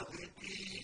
الصَّادِقِينَ